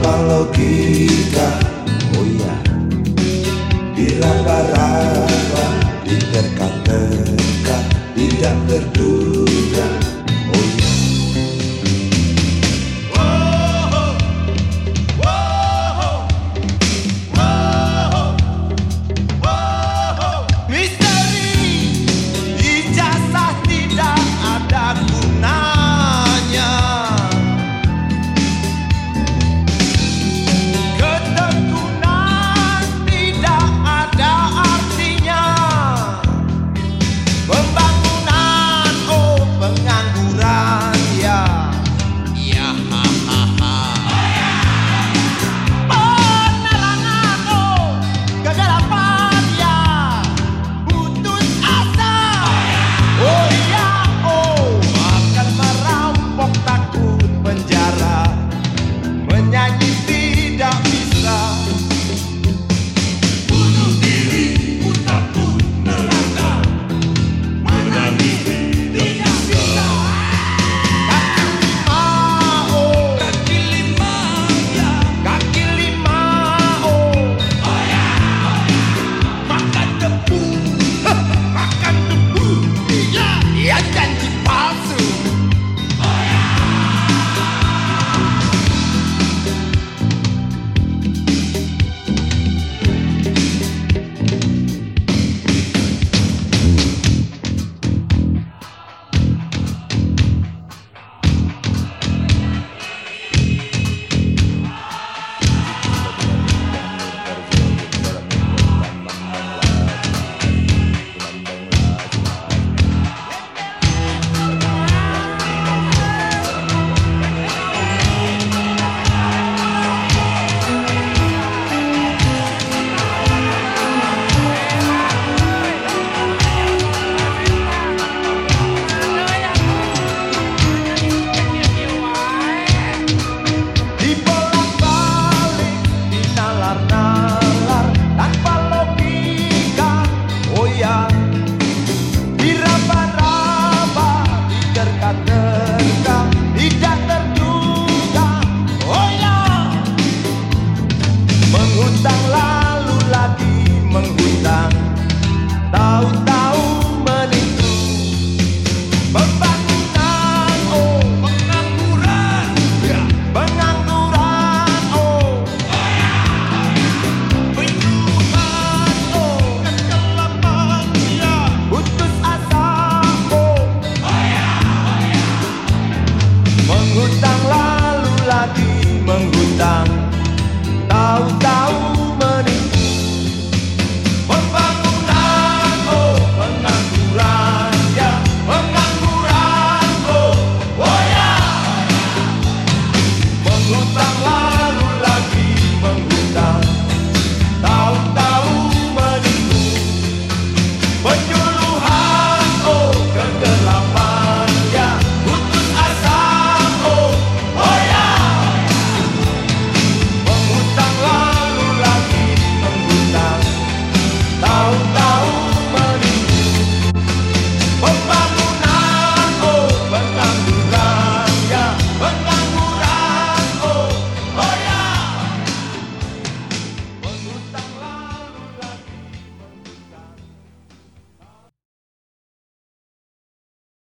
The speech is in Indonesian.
Kalau kita Oh ya iya Diraba-raba Diterka-terka Tidak terduga